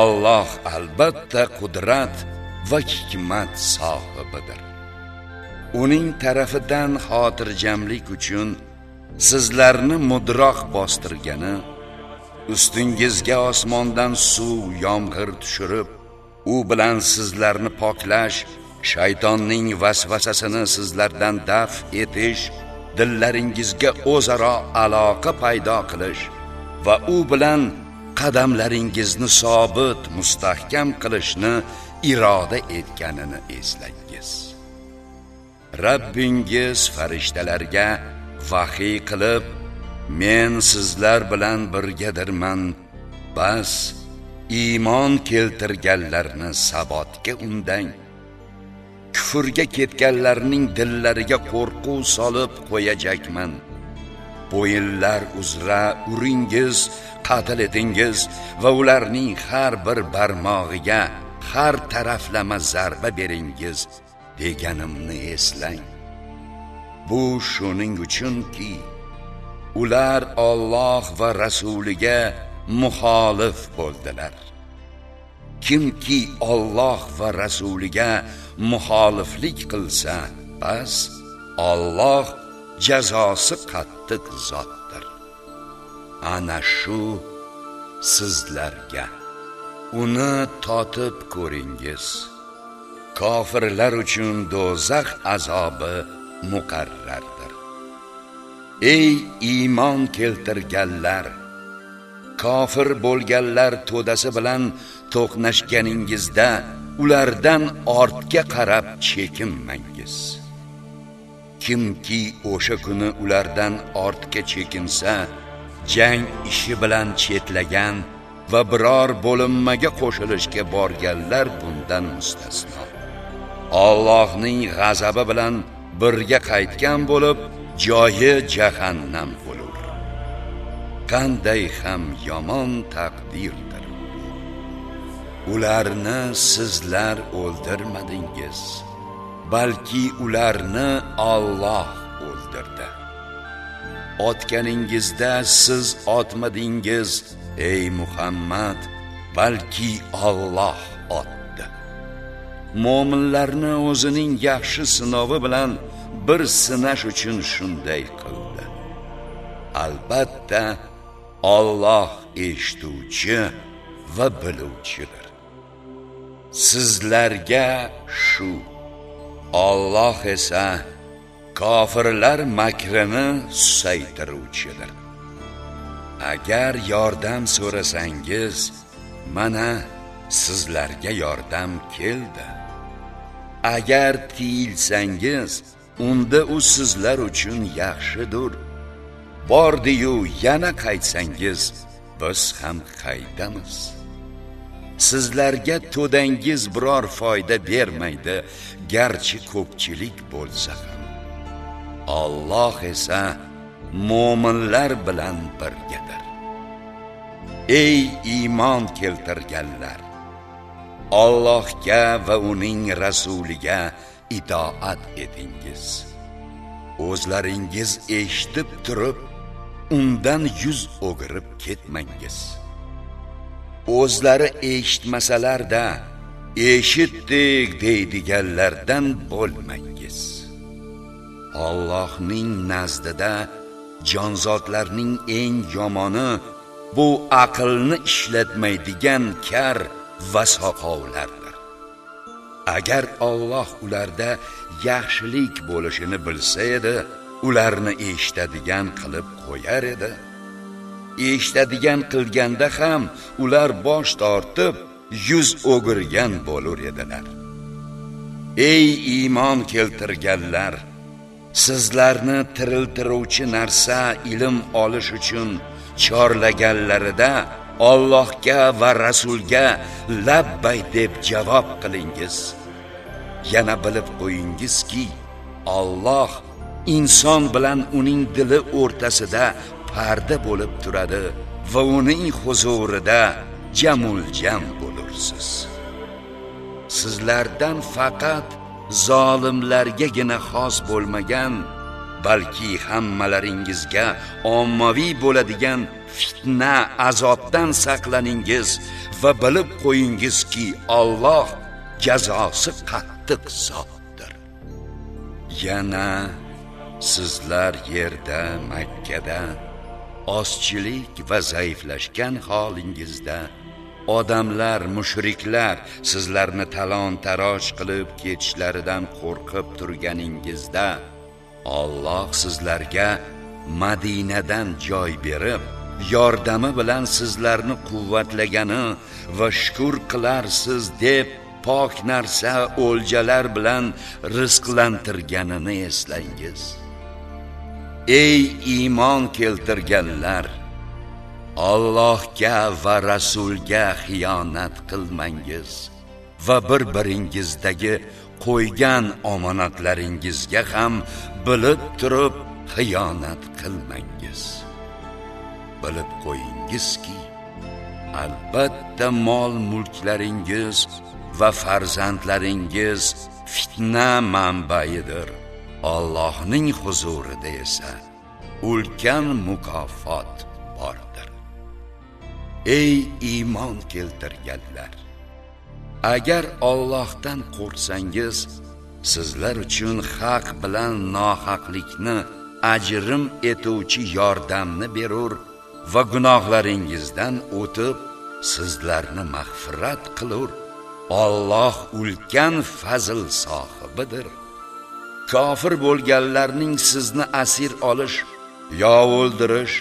S1: Alloh albatta qudrat va hikmat sohibidir. Uning tarafidan xotirjamlik uchun sizlarni mudroq bostirgani ustingizga osmondan suv yomg'ir tushirib u bilan sizlarni poklash shaytonning vasvasasini sizlardan daf etish dillaringizga o'zaro aloqa paydo qilish va u bilan qadamlaringizni sobit mustahkam qilishni iroda etganini eslangiz Rabbingiz farishtalarga vahiy qilib men sizlar bilan birgadirman. Bas iymon keltirganlarni sabotga undang. Kufrga ketganlarning dillariga qo'rquv solib qo'yajakman. Bo'yinlar uzra uringiz qatl etingiz va ularning har bir barmog'iga har taraflama zarba beringiz deganimni eslang. Bu shuning uchunki ular Alloh va rasuliga muxolif bo'ldilar. Kimki Alloh va rasuliga muxoliflik qilsa bas Alloh jazosi qattiq zotdir. Ana shu sizlarga. Uni totib ko'ringiz. Kofirlar uchun do'zax azobi muqarrardir ey iymon keltirganlar kofir bo'lganlar to'dasi bilan to'qnashganingizda ulardan ortga qarab chekinmangiz. Kimki o'sha kuni ulardan ortga chekinsa jang ishi bilan chetlagan va biror bo'linmaga qo'shilishga borganlar bundan mustasno. Allohning g'azabi bilan birga qaytgan bo'lib joyi jahannam bo'lur. Qanday ham yomon taqdirdir. Ularni sizlar o'ldirmadingiz balki ularni Alloh o'ldirdi. Otganingizda siz otmadingiz ey Muhammad balki Alloh otdi. Mo'minlarni o'zining yaxshi sinovi bilan bir sinash uchun shunday qildi. Albatta Alloh eshituvchi va biluvchidir. Sizlarga shu Alloh esa kofirlar makrini susaytiruvchidir. Agar yordam so'rasangiz mana sizlarga yordam keldi. Agar tiyilsangiz unda u sizlar uchun yaxshidir bordiyu yana qaytsangiz biz ham qaytamiz. Sizlarga to'dangiz biror foyda bermaydi garchi ko'pchilik bo'lsa ham. Alloh esa mo'minlar bilan birgadir. Ey iymon keltirganlar! Allohga va uning rasuliga itoat etingiz. O'zlaringiz eshitib turib undan yuz o'girib ketmangiz. O'zlari eshitmasalarda eshitdik deydiganlardan bo'lmangiz. Allohning nazdida jonzotlarning eng yomoni bu aqlni ishlatmaydigan kar va soqovlar. Agar Alloh ularda yaxshilik bo'lishini bilsa edi ularni eshitadigan qilib qo'yar edi. Eshitadigan qilganda ham ular bosh tortib yuz o'girgan bo'lar edilar. Ey iymon keltirganlar sizlarni tiriltiruvchi narsa ilm olish uchun chorlaganlarida Allohga va rasulga labbay deb javob qilingiz. Yana bilib qo'yingizki Alloh inson bilan uning dili o'rtasida parda bo'lib turadi va uning huzurida jamul jam bo'lursiz. Sizlardan faqat zolimlargagina xos bo'lmagan balki hammalaringizga ommaviy bo'ladigan fitna azobdan saqlaningiz va bilib qo'yingizki Alloh jazosi qattiq. Zotdir yana sizlar yerda Makkada ozchilik va zaiflashgan holingizda odamlar mushriklar sizlarni talon taroj qilib ketishlaridan qo'rqib turganingizda Alloh sizlarga Madinadan joy berib yordami bilan sizlarni quvvatlagani va shukr qilarsiz deb pok narsa o'ljalar bilan rizqlantirganini eslangiz. Ey iymon keltirganlar Allohga va rasulga xiyonat qilmangiz va bir biringizdagi qo'ygan omonatlaringizga ham bilib turib xiyonat qilmangiz. Bilib qo'yingizki albatta mol mulklaringiz va farzandlaringiz fitna manbaidir Allohning huzurida esa ulkan mukofot bordir. Ey iymon keltirganlar agar Allohdan qo'rqsangiz sizlar uchun haq bilan nohaqlikni ajrim etuvchi yordamni berur va gunohlaringizdan o'tib sizlarni mag'firat qilur. Alloh ulkan fazl sohibidir. Kofir bo'lganlarning sizni asir olish yo o'ldirish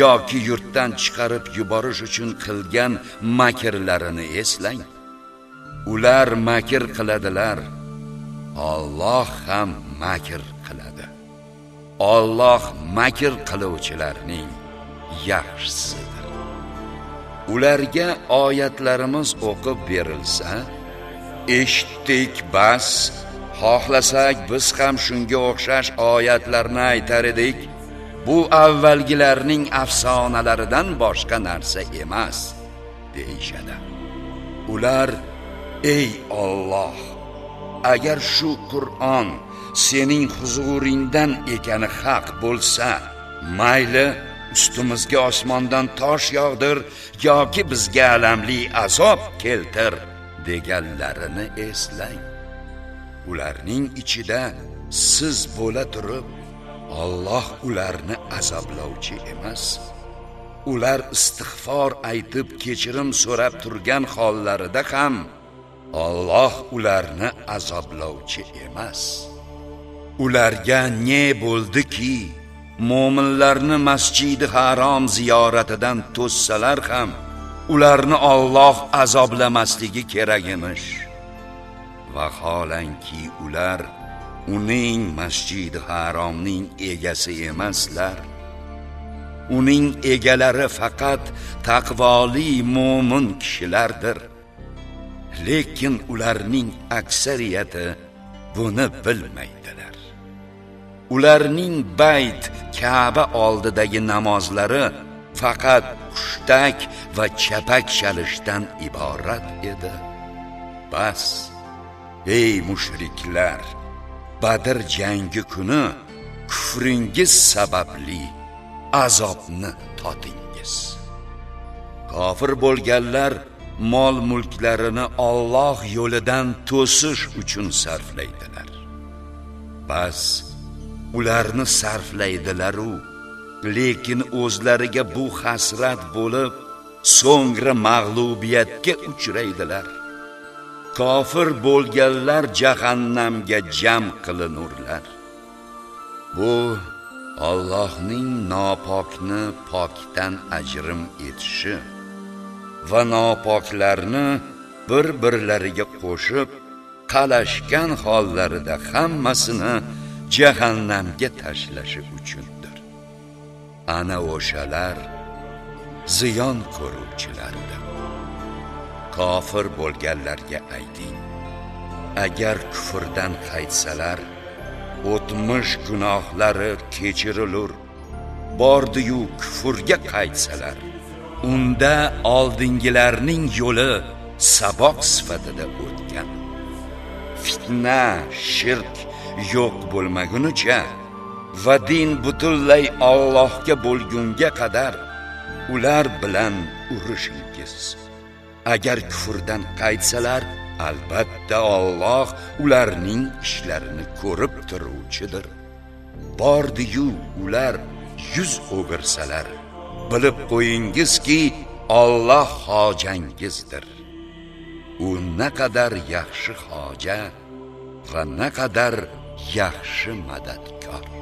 S1: yoki yurtdan chiqarib yuborish uchun qilgan makrlarini eslang. Ular makr qiladilar. Alloh ham makr qiladi. Alloh makr qiluvchilarning yaxshisi. Ularga oyatlarimiz o'qib berilsa eshitdik bas xohlasak biz ham shunga o'xshash oyatlarni aytar edik. Bu avvalgilarning afsonalaridan boshqa narsa emas deyishadi. Ular ey Alloh agar shu Qur'on sening huzuringdan ekani haq bo'lsa mayli ustimizga osmondan tosh yog'dir yoki bizga alamli azob keltir deganlarini eslang. Ularning ichida siz bo'la turib Alloh ularni azoblovchi emas. Ular istig'for aytib kechirim so'rab turgan hollarida ham Alloh ularni azoblovchi emas. Ularga ne bo'ldiki? Mo'minlarni masjidi harom ziyoratidan to'ssalar ham ularni Alloh azoblamasligi kerak emish. Vaholanki ular uning masjidi haromning egasi emaslar uning egalari faqat taqvoli mo'min kishilardir. Lekin ularning aksariyati buni bilmaydilar. Ularning bayt Ka'ba oldidagi namozlari faqat hushtak va chapak chalishdan iborat edi. Bas ey mushriklar badr jangi kuni kufringiz sababli azobni totingiz. Kofir bo'lganlar mol mulklarini Alloh yo'lidan to'sish uchun sarflaydilar. Bas ularni sarflaydilar-u. Lekin o'zlariga bu hasrat bo'lib so'ngra mag'lubiyatga uchraydilar. Kofir bo'lganlar jahannamga jam qilinurlar. Bu Allohning nopokni pokdan ajrim etishi va nopoklarni bir-birlariga qo'shib qalashgan hollarida hammasini jahannamga tashlashi uchundir. Ana o'shalar ziyon ko'ruvchilardir. Kofir bo'lganlarga ayting agar kufrdan qaytsalar o'tmish gunohlari kechirilur. Bordiyu kufrga qaytsalar unda oldingilarning yo'li saboq sifatida o'tgan. Fitna shirk yo'q bo'lmagunicha va din butunlay Allohga bo'lgunga qadar ular bilan urushingiz agar kufrdan qaytsalar albatta Alloh ularning ishlarini ko'rib turuvchidir. Bordi-yu ular yuz o'girsalar. Bilib qo'yingizki Alloh hojangizdir. U naqadar yaxshi hoja va naqadar yaxshi madadkor.